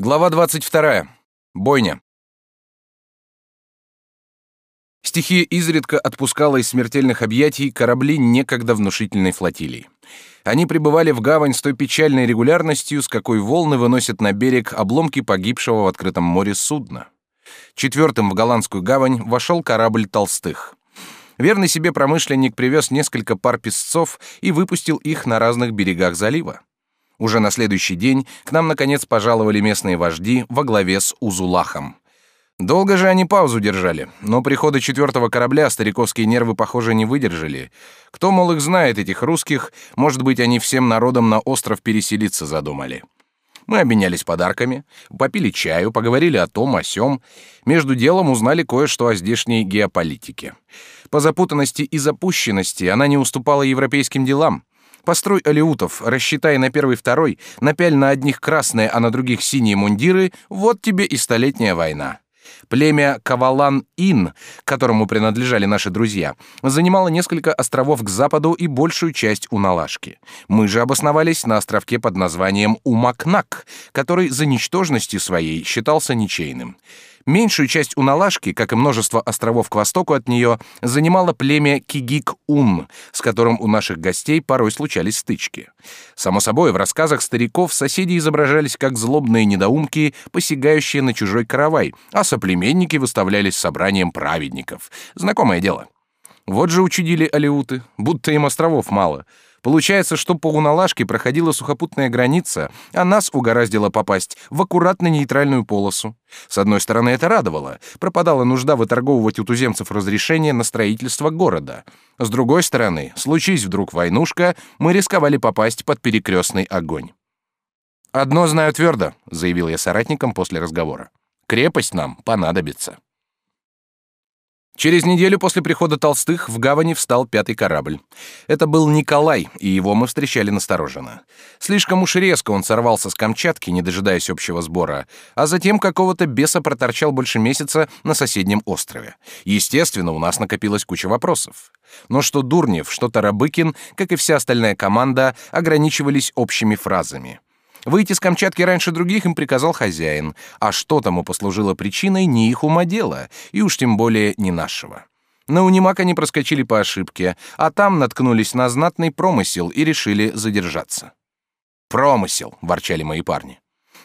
Глава 22. Бойня. Стихия изредка отпускала из смертельных объятий корабли некогда внушительной флотилии. Они прибывали в гавань с той печальной регулярностью, с какой волны выносят на берег обломки погибшего в открытом море судна. Четвертым в голландскую гавань вошел корабль Толстых. Верный себе промышленник привез несколько пар песцов и выпустил их на разных берегах залива. Уже на следующий день к нам наконец пожаловали местные вожди во главе с Узулахом. Долго же они паузу держали, но прихода четвертого корабля стариковские нервы, похоже, не выдержали. Кто, мол, их знает, этих русских, может быть, они всем народом на остров переселиться задумали. Мы обменялись подарками, попили чаю, поговорили о том, о сём. Между делом узнали кое-что о здешней геополитике. По запутанности и запущенности она не уступала европейским делам. Построй алеутов, рассчитай на первый-второй, напяль на одних красные, а на других синие мундиры, вот тебе и столетняя война. Племя Кавалан-Ин, которому принадлежали наши друзья, занимало несколько островов к западу и большую часть Уналашки. Мы же обосновались на островке под названием Умакнак, который за ничтожностью своей считался ничейным. Меньшую часть Уналашки, как и множество островов к востоку от нее, занимало племя Кигик-Ун, с которым у наших гостей порой случались стычки. Само собой, в рассказах стариков соседи изображались как злобные недоумки, посягающие на чужой каравай, а соплеменники выставлялись собранием праведников. Знакомое дело. Вот же учудили алеуты, будто им островов мало — Получается, что по Уналашке проходила сухопутная граница, а нас угораздило попасть в аккуратно нейтральную полосу. С одной стороны, это радовало. Пропадала нужда выторговывать у туземцев разрешение на строительство города. С другой стороны, случись вдруг войнушка, мы рисковали попасть под перекрестный огонь. «Одно знаю твердо», — заявил я соратникам после разговора. «Крепость нам понадобится». Через неделю после прихода Толстых в гавани встал пятый корабль. Это был Николай, и его мы встречали настороженно. Слишком уж резко он сорвался с Камчатки, не дожидаясь общего сбора, а затем какого-то беса проторчал больше месяца на соседнем острове. Естественно, у нас накопилась куча вопросов. Но что Дурнев, что Тарабыкин, как и вся остальная команда, ограничивались общими фразами. Выйти с Камчатки раньше других им приказал хозяин, а что тому послужило причиной, не их ума дело, и уж тем более не нашего. На Унимак они проскочили по ошибке, а там наткнулись на знатный промысел и решили задержаться. «Промысел!» — ворчали мои парни.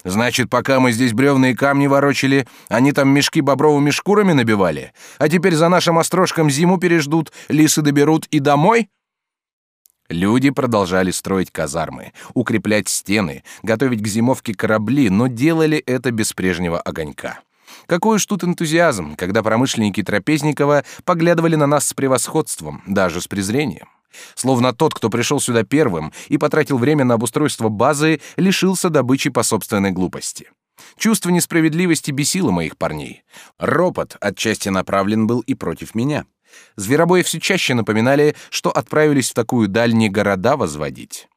«Значит, пока мы здесь бревные камни ворочали, они там мешки бобровыми шкурами набивали, а теперь за нашим острожком зиму переждут, лисы доберут и домой?» Люди продолжали строить казармы, укреплять стены, готовить к зимовке корабли, но делали это без прежнего огонька. Какой уж тут энтузиазм, когда промышленники Трапезникова поглядывали на нас с превосходством, даже с презрением. Словно тот, кто пришел сюда первым и потратил время на обустройство базы, лишился добычи по собственной глупости. Чувство несправедливости бесило моих парней. Ропот отчасти направлен был и против меня. Зверобои все чаще напоминали, что отправились в такую дальние города возводить.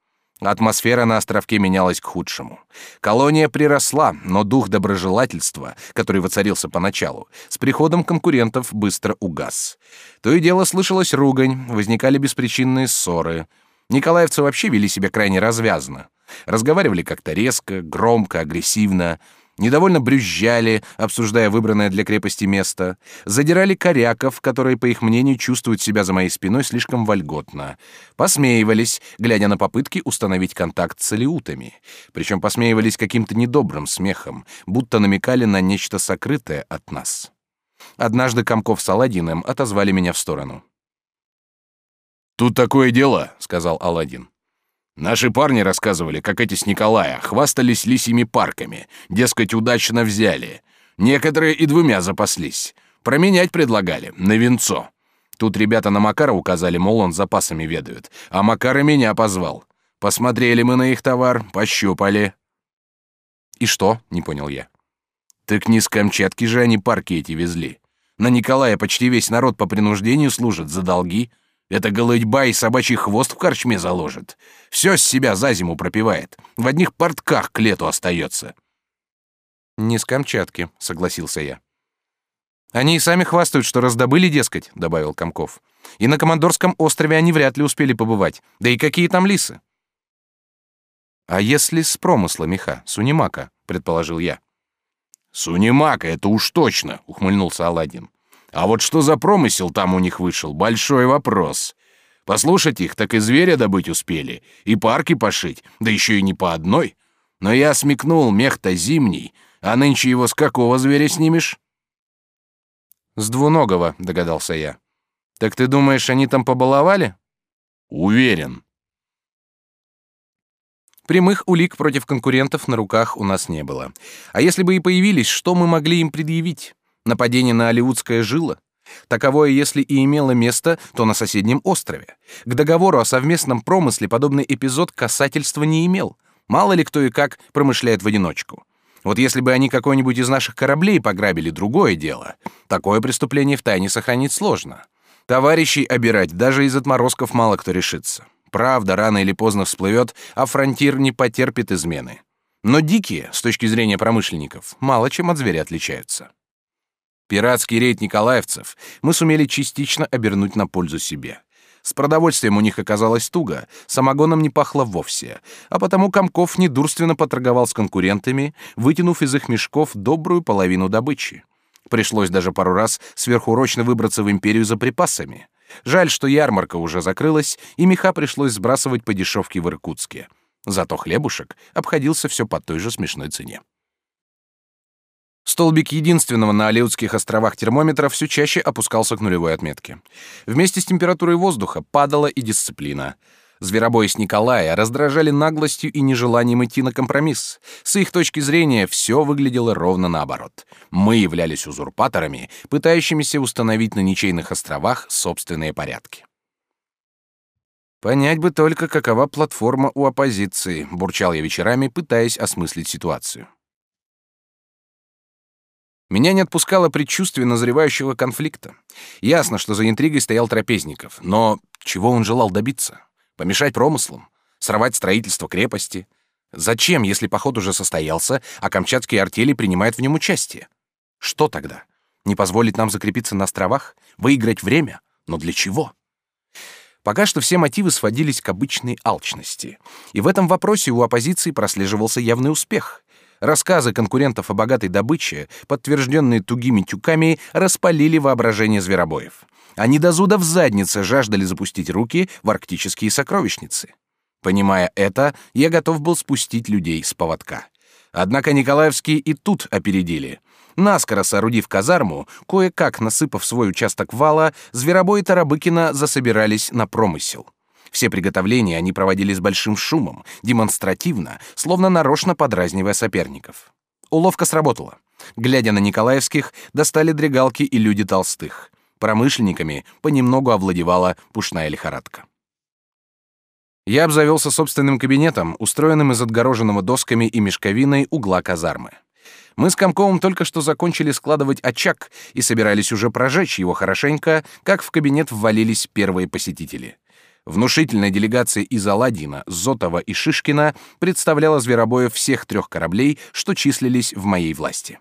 Атмосфера на островке менялась к худшему. Колония приросла, но дух доброжелательства, который воцарился поначалу, с приходом конкурентов быстро угас. То и дело слышалась ругань, возникали беспричинные ссоры. Николаевцы вообще вели себя крайне развязно. Разговаривали как-то резко, громко, агрессивно недовольно брюзжали, обсуждая выбранное для крепости место, задирали коряков, которые, по их мнению, чувствуют себя за моей спиной слишком вольготно, посмеивались, глядя на попытки установить контакт с алиутами, причем посмеивались каким-то недобрым смехом, будто намекали на нечто сокрытое от нас. Однажды Комков с Аладдиным отозвали меня в сторону. «Тут такое дело», — сказал Аладдин. Наши парни рассказывали, как эти с Николая хвастались лисьими парками, дескать, удачно взяли. Некоторые и двумя запаслись. Променять предлагали, на венцо. Тут ребята на Макара указали, мол, он запасами ведает, а Макара меня позвал. Посмотрели мы на их товар, пощупали. «И что?» — не понял я. «Так не с Камчатки же они парки эти везли. На Николая почти весь народ по принуждению служит за долги». Это голытьба и собачий хвост в корчме заложит. Все с себя за зиму пропивает. В одних портках к лету остается. «Не с Камчатки», — согласился я. «Они и сами хвастают, что раздобыли, дескать», — добавил Комков. «И на Командорском острове они вряд ли успели побывать. Да и какие там лисы?» «А если с промысла меха, с унимака?» — предположил я. Сунимака, это уж точно, ухмыльнулся Аладдин. А вот что за промысел там у них вышел, большой вопрос. Послушать их, так и зверя добыть успели, и парки пошить, да еще и не по одной. Но я смекнул, мех-то зимний, а нынче его с какого зверя снимешь? С двуногого, догадался я. Так ты думаешь, они там побаловали? Уверен. Прямых улик против конкурентов на руках у нас не было. А если бы и появились, что мы могли им предъявить? Нападение на Алиутское жило? Таковое, если и имело место, то на соседнем острове. К договору о совместном промысле подобный эпизод касательства не имел. Мало ли кто и как промышляет в одиночку. Вот если бы они какой-нибудь из наших кораблей пограбили, другое дело. Такое преступление в тайне сохранить сложно. Товарищей обирать даже из отморозков мало кто решится. Правда, рано или поздно всплывет, а фронтир не потерпит измены. Но дикие, с точки зрения промышленников, мало чем от зверя отличаются. Пиратский рейд николаевцев мы сумели частично обернуть на пользу себе. С продовольствием у них оказалось туго, самогоном не пахло вовсе, а потому Комков недурственно поторговал с конкурентами, вытянув из их мешков добрую половину добычи. Пришлось даже пару раз сверхурочно выбраться в империю за припасами. Жаль, что ярмарка уже закрылась, и меха пришлось сбрасывать по дешевке в Иркутске. Зато хлебушек обходился все по той же смешной цене. Столбик единственного на Алеутских островах термометра все чаще опускался к нулевой отметке. Вместе с температурой воздуха падала и дисциплина. Зверобои с Николая раздражали наглостью и нежеланием идти на компромисс. С их точки зрения все выглядело ровно наоборот. Мы являлись узурпаторами, пытающимися установить на ничейных островах собственные порядки. Понять бы только, какова платформа у оппозиции, бурчал я вечерами, пытаясь осмыслить ситуацию. Меня не отпускало предчувствие назревающего конфликта. Ясно, что за интригой стоял Трапезников, но чего он желал добиться? Помешать промыслам? Сорвать строительство крепости? Зачем, если поход уже состоялся, а камчатские артели принимают в нем участие? Что тогда? Не позволить нам закрепиться на островах? Выиграть время? Но для чего? Пока что все мотивы сводились к обычной алчности. И в этом вопросе у оппозиции прослеживался явный успех. Рассказы конкурентов о богатой добыче, подтвержденные тугими тюками, распалили воображение зверобоев. Они до зуда в заднице жаждали запустить руки в арктические сокровищницы. Понимая это, я готов был спустить людей с поводка. Однако Николаевские и тут опередили. Наскоро соорудив казарму, кое-как насыпав свой участок вала, зверобои Тарабыкина засобирались на промысел. Все приготовления они проводили с большим шумом, демонстративно, словно нарочно подразнивая соперников. Уловка сработала. Глядя на Николаевских, достали дрегалки и люди толстых. Промышленниками понемногу овладевала пушная лихорадка. Я обзавелся собственным кабинетом, устроенным из отгороженного досками и мешковиной угла казармы. Мы с Комковым только что закончили складывать очаг и собирались уже прожечь его хорошенько, как в кабинет ввалились первые посетители. Внушительная делегация из Аладдина, Зотова и Шишкина представляла зверобоев всех трех кораблей, что числились в моей власти.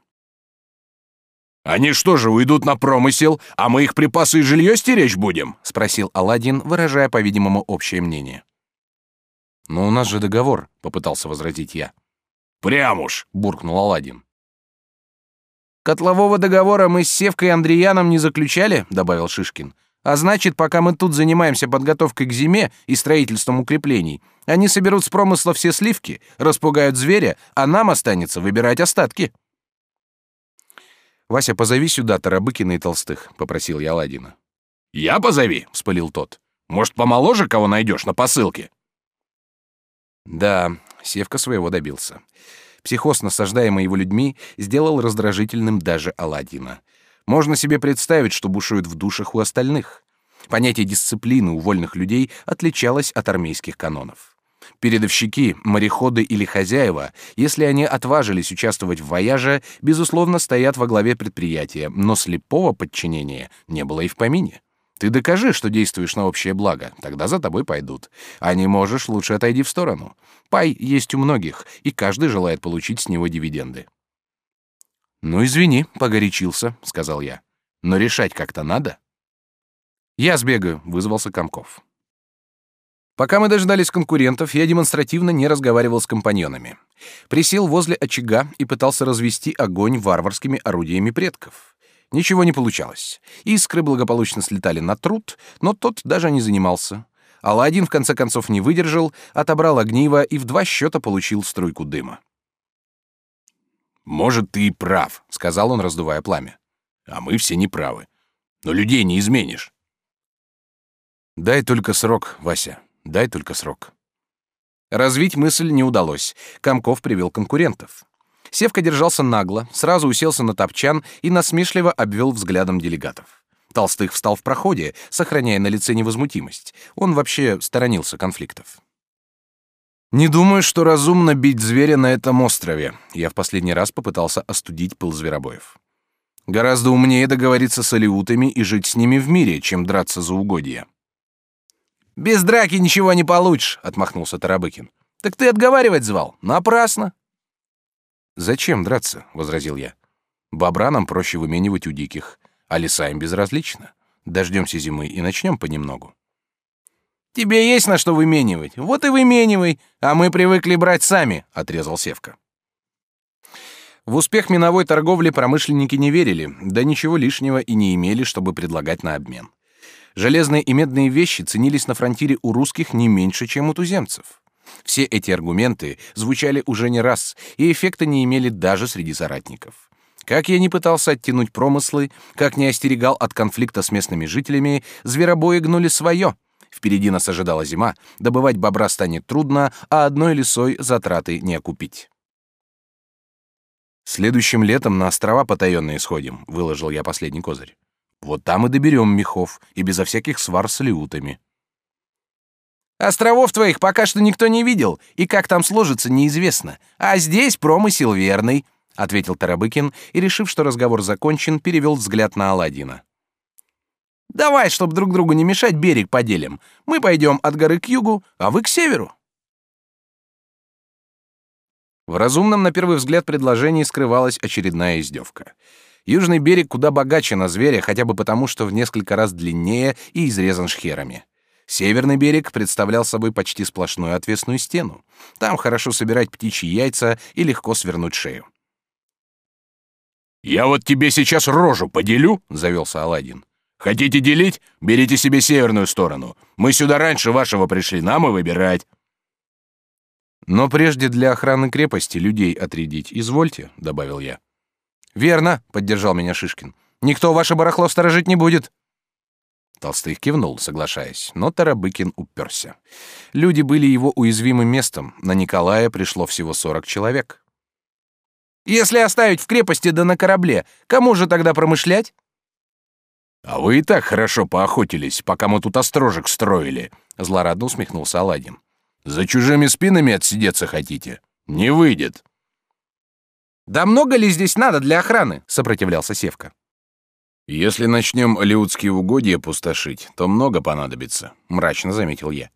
«Они что же, уйдут на промысел, а мы их припасы и жилье стеречь будем?» — спросил Аладдин, выражая, по-видимому, общее мнение. «Но у нас же договор», — попытался возразить я. «Прям уж!» — буркнул Аладдин. «Котлового договора мы с Севкой и Андреяном не заключали», — добавил Шишкин. А значит, пока мы тут занимаемся подготовкой к зиме и строительством укреплений, они соберут с промысла все сливки, распугают зверя, а нам останется выбирать остатки. Вася, позови сюда Тарабыкина и Толстых, попросил я Ладина. Я позови, вспылил тот. Может, помоложе кого найдешь на посылке? Да, Севка своего добился. Психоз, насаждаемый его людьми, сделал раздражительным даже Аладдина. Можно себе представить, что бушует в душах у остальных. Понятие дисциплины у вольных людей отличалось от армейских канонов. Передовщики, мореходы или хозяева, если они отважились участвовать в вояже, безусловно, стоят во главе предприятия, но слепого подчинения не было и в помине. Ты докажи, что действуешь на общее благо, тогда за тобой пойдут. А не можешь, лучше отойди в сторону. Пай есть у многих, и каждый желает получить с него дивиденды. «Ну, извини, погорячился», — сказал я. «Но решать как-то надо». «Я сбегаю», — вызвался Комков. Пока мы дожидались конкурентов, я демонстративно не разговаривал с компаньонами. Присел возле очага и пытался развести огонь варварскими орудиями предков. Ничего не получалось. Искры благополучно слетали на труд, но тот даже не занимался. Аладдин в конце концов не выдержал, отобрал огниво и в два счета получил струйку дыма. «Может, ты и прав», — сказал он, раздувая пламя. «А мы все неправы. Но людей не изменишь». «Дай только срок, Вася, дай только срок». Развить мысль не удалось. Комков привел конкурентов. Севка держался нагло, сразу уселся на топчан и насмешливо обвел взглядом делегатов. Толстых встал в проходе, сохраняя на лице невозмутимость. Он вообще сторонился конфликтов. «Не думаю, что разумно бить зверя на этом острове», я в последний раз попытался остудить пыл зверобоев. «Гораздо умнее договориться с алиутами и жить с ними в мире, чем драться за угодья». «Без драки ничего не получишь», — отмахнулся Тарабыкин. «Так ты отговаривать звал? Напрасно». «Зачем драться?» — возразил я. «Бобра нам проще выменивать у диких, а леса им безразлично. Дождемся зимы и начнем понемногу». «Тебе есть на что выменивать, вот и выменивай, а мы привыкли брать сами», — отрезал Севка. В успех миновой торговли промышленники не верили, да ничего лишнего и не имели, чтобы предлагать на обмен. Железные и медные вещи ценились на фронтире у русских не меньше, чем у туземцев. Все эти аргументы звучали уже не раз и эффекта не имели даже среди соратников. Как я не пытался оттянуть промыслы, как не остерегал от конфликта с местными жителями, зверобои гнули свое. Впереди нас ожидала зима, добывать бобра станет трудно, а одной лесой затраты не окупить. Следующим летом на острова потаенные сходим, выложил я последний козырь. Вот там и доберем мехов, и безо всяких свар с леутами. Островов твоих пока что никто не видел, и как там сложится, неизвестно. А здесь промысел верный, — ответил Тарабыкин и, решив, что разговор закончен, перевел взгляд на Аладдина. «Давай, чтоб друг другу не мешать, берег поделим. Мы пойдем от горы к югу, а вы к северу». В разумном, на первый взгляд, предложении скрывалась очередная издевка. Южный берег куда богаче на зверя, хотя бы потому, что в несколько раз длиннее и изрезан шхерами. Северный берег представлял собой почти сплошную отвесную стену. Там хорошо собирать птичьи яйца и легко свернуть шею. «Я вот тебе сейчас рожу поделю», — завелся Аладдин. «Хотите делить? Берите себе северную сторону. Мы сюда раньше вашего пришли, нам и выбирать». «Но прежде для охраны крепости людей отрядить извольте», — добавил я. Верно, поддержал меня Шишкин. Никто ваше барахло сторожить не будет. Толстых кивнул, соглашаясь, но Тарабыкин уперся. Люди были его уязвимым местом. На Николая пришло всего сорок человек. Если оставить в крепости да на корабле, кому же тогда промышлять? А вы и так хорошо поохотились, пока мы тут острожек строили, злорадно усмехнулся Аладдин. За чужими спинами отсидеться хотите? Не выйдет. Да много ли здесь надо для охраны? сопротивлялся Севка. Если начнем алиутские угодья пустошить, то много понадобится, мрачно заметил я.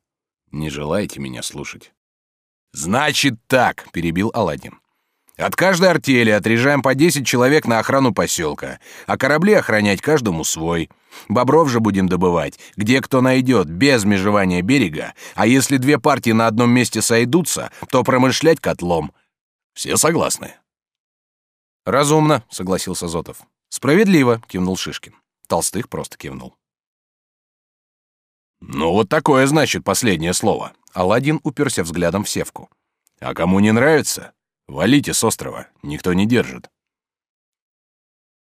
Не желаете меня слушать? Значит так, перебил Аладдин. От каждой артели отрежаем по 10 человек на охрану поселка, а корабли охранять каждому свой. Бобров же будем добывать, где кто найдет, без межевания берега, а если две партии на одном месте сойдутся, то промышлять котлом. Все согласны? Разумно, согласился Зотов. Справедливо, кивнул Шишкин. Толстых просто кивнул. Ну вот такое значит последнее слово. Аладдин уперся взглядом в Севку. А кому не нравится, валите с острова, никто не держит.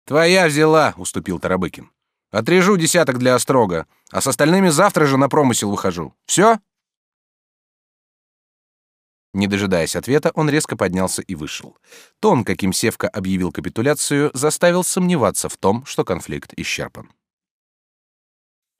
Твоя взяла, уступил Тарабыкин. Отрежу десяток для острога, а с остальными завтра же на промысел выхожу. Все? Не дожидаясь ответа, он резко поднялся и вышел. Тон, каким Севка объявил капитуляцию, заставил сомневаться в том, что конфликт исчерпан.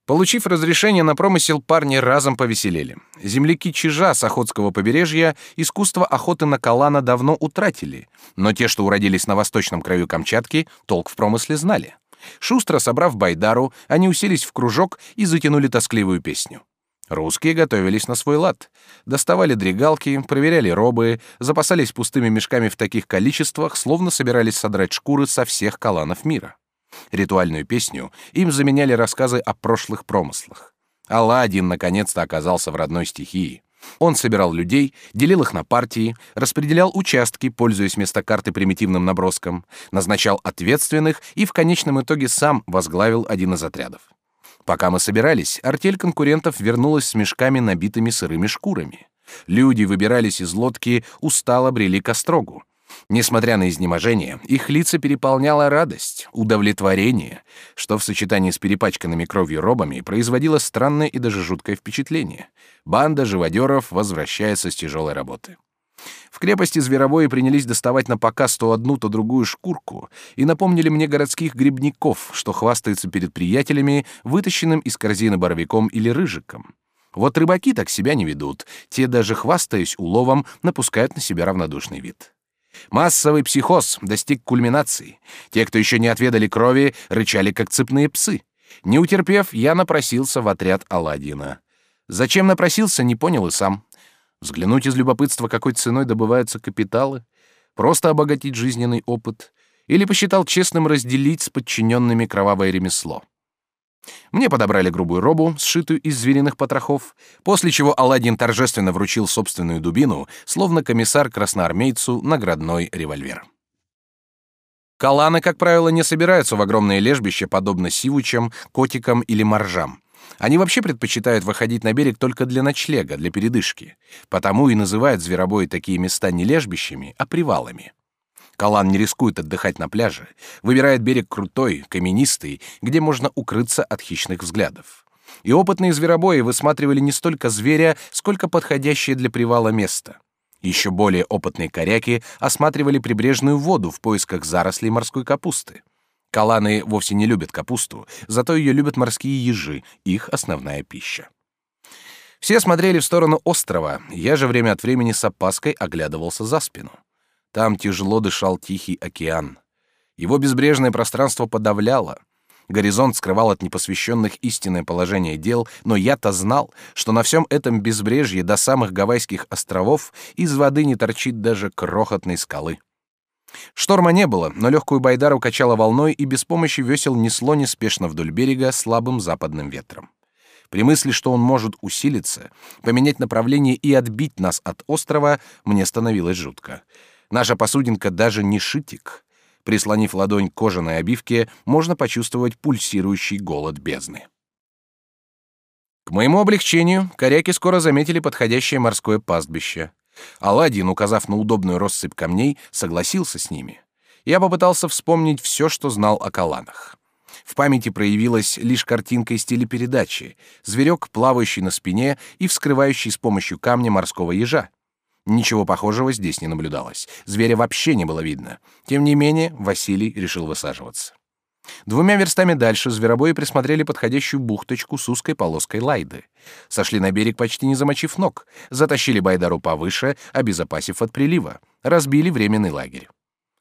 Получив разрешение на промысел, парни разом повеселели. Земляки Чижа с Охотского побережья искусство охоты на калана давно утратили, но те, что уродились на восточном краю Камчатки, толк в промысле знали. Шустро собрав байдару, они уселись в кружок и затянули тоскливую песню. Русские готовились на свой лад. Доставали дрегалки, проверяли робы, запасались пустыми мешками в таких количествах, словно собирались содрать шкуры со всех каланов мира. Ритуальную песню им заменяли рассказы о прошлых промыслах. Аладдин наконец-то оказался в родной стихии. Он собирал людей, делил их на партии, распределял участки, пользуясь вместо карты примитивным наброском, назначал ответственных и в конечном итоге сам возглавил один из отрядов. Пока мы собирались, артель конкурентов вернулась с мешками, набитыми сырыми шкурами. Люди выбирались из лодки, устало брели к острогу. Несмотря на изнеможение, их лица переполняла радость, удовлетворение, что в сочетании с перепачканными кровью робами производило странное и даже жуткое впечатление. Банда живодеров возвращается с тяжелой работы. В крепости зверобои принялись доставать на показ то одну, то другую шкурку и напомнили мне городских грибников, что хвастаются перед приятелями, вытащенным из корзины боровиком или рыжиком. Вот рыбаки так себя не ведут, те даже хвастаясь уловом напускают на себя равнодушный вид. Массовый психоз достиг кульминации. Те, кто еще не отведали крови, рычали как цепные псы. Не утерпев, я напросился в отряд Аладдина. Зачем напросился, не понял и сам. Взглянуть из любопытства, какой ценой добываются капиталы, просто обогатить жизненный опыт, или посчитал честным разделить с подчиненными кровавое ремесло. Мне подобрали грубую робу, сшитую из звериных потрохов, после чего Аладдин торжественно вручил собственную дубину, словно комиссар красноармейцу наградной револьвер. Каланы, как правило, не собираются в огромные лежбища, подобно сивучам, котикам или моржам. Они вообще предпочитают выходить на берег только для ночлега, для передышки. Потому и называют зверобои такие места не лежбищами, а привалами. Калан не рискует отдыхать на пляже, выбирает берег крутой, каменистый, где можно укрыться от хищных взглядов. И опытные зверобои высматривали не столько зверя, сколько подходящее для привала место. Еще более опытные коряки осматривали прибрежную воду в поисках зарослей морской капусты. Каланы вовсе не любят капусту, зато ее любят морские ежи, их основная пища. Все смотрели в сторону острова, я же время от времени с опаской оглядывался за спину. Там тяжело дышал Тихий океан. Его безбрежное пространство подавляло. Горизонт скрывал от непосвященных истинное положение дел, но я-то знал, что на всем этом безбрежье до самых Гавайских островов из воды не торчит даже крохотной скалы. Шторма не было, но легкую байдару качало волной и без помощи весел несло неспешно вдоль берега слабым западным ветром. При мысли, что он может усилиться, поменять направление и отбить нас от острова, мне становилось жутко. Наша посудинка даже не шитик. Прислонив ладонь к кожаной обивке, можно почувствовать пульсирующий голод бездны. К моему облегчению, коряки скоро заметили подходящее морское пастбище. Аладдин, указав на удобную россыпь камней, согласился с ними. Я попытался вспомнить все, что знал о каланах. В памяти проявилась лишь картинка из телепередачи: зверек, плавающий на спине и вскрывающий с помощью камня морского ежа. Ничего похожего здесь не наблюдалось. Зверя вообще не было видно. Тем не менее, Василий решил высаживаться. Двумя верстами дальше зверобои присмотрели подходящую бухточку с узкой полоской лайды. Сошли на берег, почти не замочив ног, затащили Байдару повыше, обезопасив от прилива, разбили временный лагерь.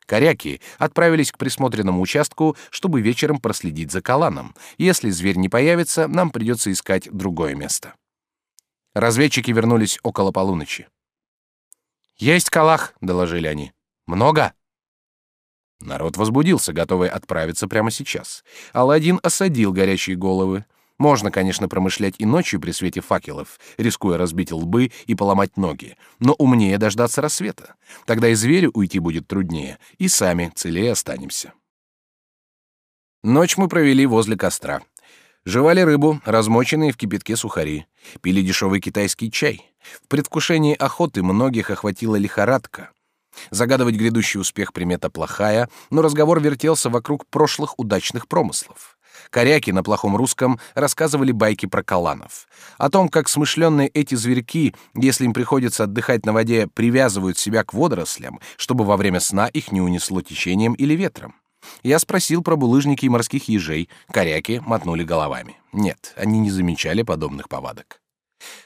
Коряки отправились к присмотренному участку, чтобы вечером проследить за Каланом. Если зверь не появится, нам придется искать другое место. Разведчики вернулись около полуночи. «Есть калах», — доложили они. «Много?» Народ возбудился, готовый отправиться прямо сейчас. Аладдин осадил горячие головы. Можно, конечно, промышлять и ночью при свете факелов, рискуя разбить лбы и поломать ноги, но умнее дождаться рассвета. Тогда и зверю уйти будет труднее, и сами целее останемся. Ночь мы провели возле костра. Жевали рыбу, размоченные в кипятке сухари, пили дешевый китайский чай. В предвкушении охоты многих охватила лихорадка. Загадывать грядущий успех примета плохая, но разговор вертелся вокруг прошлых удачных промыслов. Коряки на плохом русском рассказывали байки про каланов. О том, как смышленные эти зверьки, если им приходится отдыхать на воде, привязывают себя к водорослям, чтобы во время сна их не унесло течением или ветром. Я спросил про булыжники и морских ежей. Коряки мотнули головами. Нет, они не замечали подобных повадок.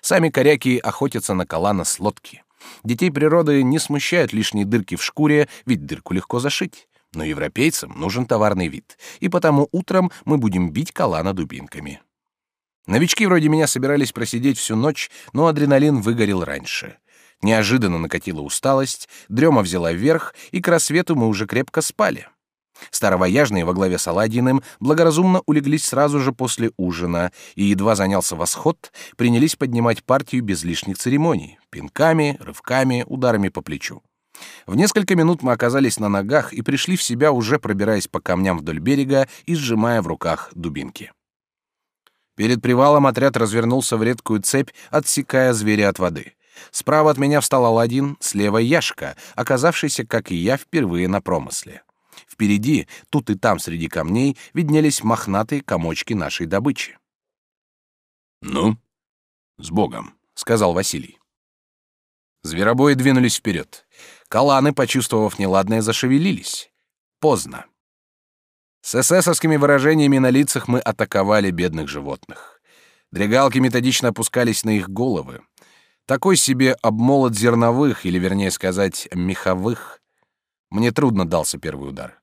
Сами коряки охотятся на калана с лодки. Детей природы не смущают лишние дырки в шкуре, ведь дырку легко зашить. Но европейцам нужен товарный вид, и потому утром мы будем бить калана дубинками. Новички вроде меня собирались просидеть всю ночь, но адреналин выгорел раньше. Неожиданно накатила усталость, дрема взяла вверх, и к рассвету мы уже крепко спали. Старовояжные во главе с Аладдиным благоразумно улеглись сразу же после ужина и, едва занялся восход, принялись поднимать партию без лишних церемоний — пинками, рывками, ударами по плечу. В несколько минут мы оказались на ногах и пришли в себя, уже пробираясь по камням вдоль берега и сжимая в руках дубинки. Перед привалом отряд развернулся в редкую цепь, отсекая зверя от воды. Справа от меня встал Аладдин, слева Яшка, оказавшийся, как и я, впервые на промысле. Впереди, тут и там среди камней, виднелись мохнатые комочки нашей добычи. «Ну, с Богом», — сказал Василий. Зверобои двинулись вперед. Каланы, почувствовав неладное, зашевелились. Поздно. С эсэсовскими выражениями на лицах мы атаковали бедных животных. Дрегалки методично опускались на их головы. Такой себе обмолот зерновых, или, вернее сказать, меховых. Мне трудно дался первый удар.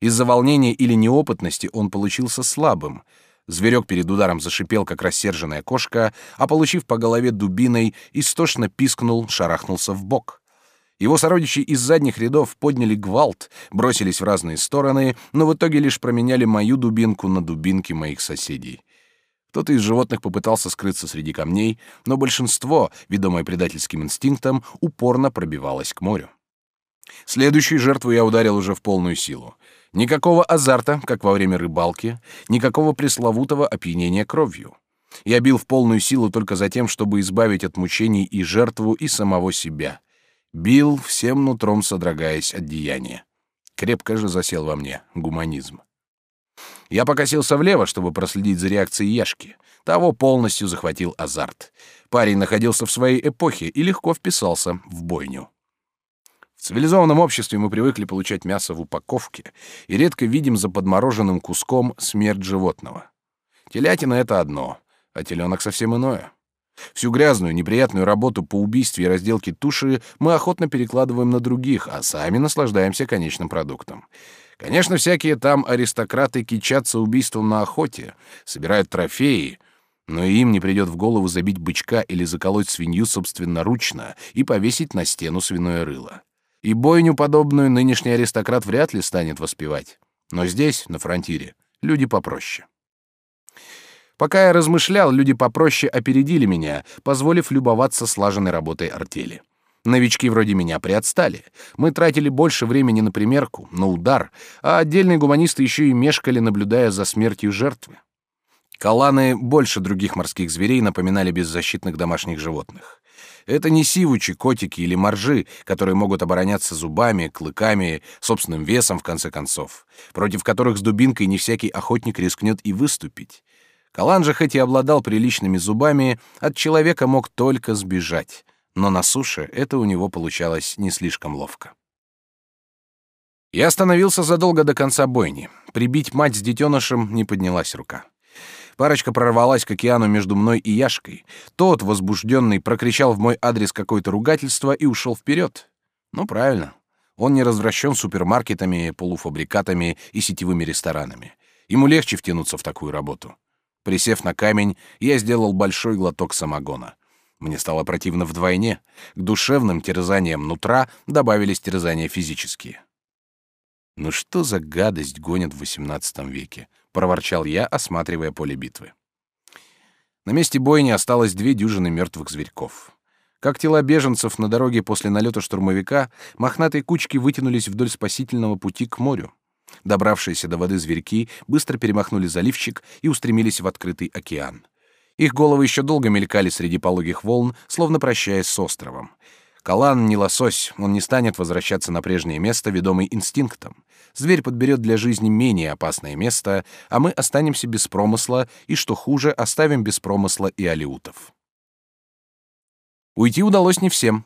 Из-за волнения или неопытности он получился слабым. Зверек перед ударом зашипел, как рассерженная кошка, а, получив по голове дубиной, истошно пискнул, шарахнулся в бок. Его сородичи из задних рядов подняли гвалт, бросились в разные стороны, но в итоге лишь променяли мою дубинку на дубинки моих соседей. Кто-то из животных попытался скрыться среди камней, но большинство, ведомое предательским инстинктом, упорно пробивалось к морю. Следующую жертву я ударил уже в полную силу. Никакого азарта, как во время рыбалки, никакого пресловутого опьянения кровью. Я бил в полную силу только за тем, чтобы избавить от мучений и жертву, и самого себя. Бил, всем нутром содрогаясь от деяния. Крепко же засел во мне гуманизм. Я покосился влево, чтобы проследить за реакцией Яшки. Того полностью захватил азарт. Парень находился в своей эпохе и легко вписался в бойню. В цивилизованном обществе мы привыкли получать мясо в упаковке и редко видим за подмороженным куском смерть животного. Телятина — это одно, а теленок совсем иное. Всю грязную, неприятную работу по убийству и разделке туши мы охотно перекладываем на других, а сами наслаждаемся конечным продуктом. Конечно, всякие там аристократы кичатся убийством на охоте, собирают трофеи, но им не придет в голову забить бычка или заколоть свинью собственноручно и повесить на стену свиное рыло. И бойню подобную нынешний аристократ вряд ли станет воспевать. Но здесь, на фронтире, люди попроще. Пока я размышлял, люди попроще опередили меня, позволив любоваться слаженной работой артели. Новички вроде меня приотстали. Мы тратили больше времени на примерку, на удар, а отдельные гуманисты еще и мешкали, наблюдая за смертью жертвы. Каланы больше других морских зверей напоминали беззащитных домашних животных. Это не сивучи, котики или моржи, которые могут обороняться зубами, клыками, собственным весом, в конце концов, против которых с дубинкой не всякий охотник рискнет и выступить. Калан же, хоть и обладал приличными зубами, от человека мог только сбежать но на суше это у него получалось не слишком ловко. Я остановился задолго до конца бойни. Прибить мать с детенышем не поднялась рука. Парочка прорвалась к океану между мной и Яшкой. Тот, возбужденный, прокричал в мой адрес какое-то ругательство и ушел вперед. Ну, правильно. Он не развращен супермаркетами, полуфабрикатами и сетевыми ресторанами. Ему легче втянуться в такую работу. Присев на камень, я сделал большой глоток самогона. Мне стало противно вдвойне. К душевным терзаниям нутра добавились терзания физические. «Ну что за гадость гонят в XVIII веке?» — проворчал я, осматривая поле битвы. На месте бойни осталось две дюжины мертвых зверьков. Как тела беженцев на дороге после налета штурмовика, мохнатые кучки вытянулись вдоль спасительного пути к морю. Добравшиеся до воды зверьки быстро перемахнули заливчик и устремились в открытый океан. Их головы еще долго мелькали среди пологих волн, словно прощаясь с островом. Калан не лосось, он не станет возвращаться на прежнее место, ведомый инстинктом. Зверь подберет для жизни менее опасное место, а мы останемся без промысла и, что хуже, оставим без промысла и алиутов. Уйти удалось не всем.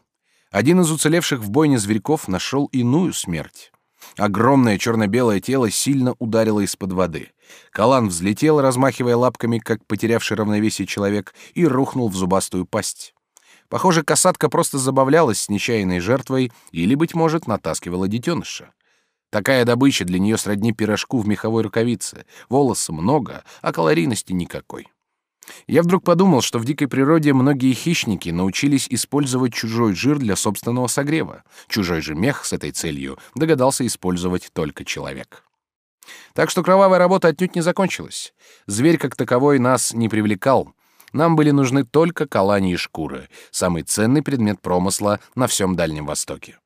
Один из уцелевших в бойне зверьков нашел иную смерть. Огромное черно-белое тело сильно ударило из-под воды. Калан взлетел, размахивая лапками, как потерявший равновесие человек, и рухнул в зубастую пасть. Похоже, касатка просто забавлялась с нечаянной жертвой или, быть может, натаскивала детеныша. Такая добыча для нее сродни пирожку в меховой рукавице. Волоса много, а калорийности никакой. Я вдруг подумал, что в дикой природе многие хищники научились использовать чужой жир для собственного согрева. Чужой же мех с этой целью догадался использовать только человек. Так что кровавая работа отнюдь не закончилась. Зверь как таковой нас не привлекал. Нам были нужны только колани и шкуры, самый ценный предмет промысла на всем Дальнем Востоке.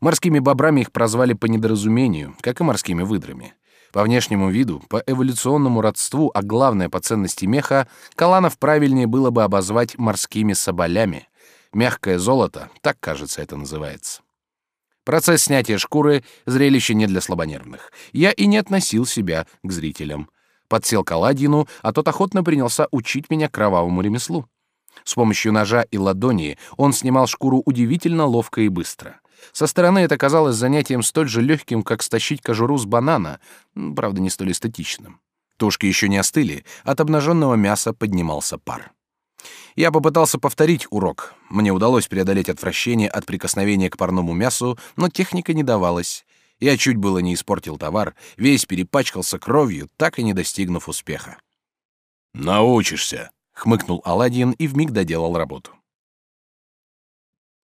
Морскими бобрами их прозвали по недоразумению, как и морскими выдрами. По внешнему виду, по эволюционному родству, а главное по ценности меха, каланов правильнее было бы обозвать морскими соболями. Мягкое золото, так, кажется, это называется. Процесс снятия шкуры — зрелище не для слабонервных. Я и не относил себя к зрителям. Подсел к Аладдину, а тот охотно принялся учить меня кровавому ремеслу. С помощью ножа и ладони он снимал шкуру удивительно ловко и быстро. Со стороны это казалось занятием столь же легким, как стащить кожуру с банана, правда, не столь эстетичным. Тушки еще не остыли, от обнаженного мяса поднимался пар. Я попытался повторить урок. Мне удалось преодолеть отвращение от прикосновения к парному мясу, но техника не давалась. Я чуть было не испортил товар, весь перепачкался кровью, так и не достигнув успеха. «Научишься», — хмыкнул Аладдин и вмиг доделал работу.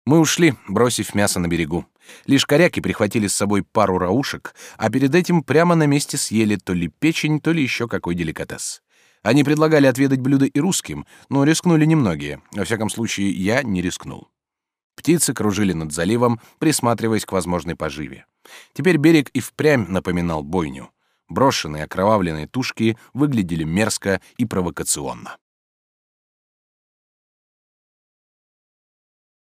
Мы ушли, бросив мясо на берегу. Лишь коряки прихватили с собой пару раушек, а перед этим прямо на месте съели то ли печень, то ли еще какой деликатес. Они предлагали отведать блюдо и русским, но рискнули немногие. Во всяком случае, я не рискнул. Птицы кружили над заливом, присматриваясь к возможной поживе. Теперь берег и впрямь напоминал бойню. Брошенные окровавленные тушки выглядели мерзко и провокационно.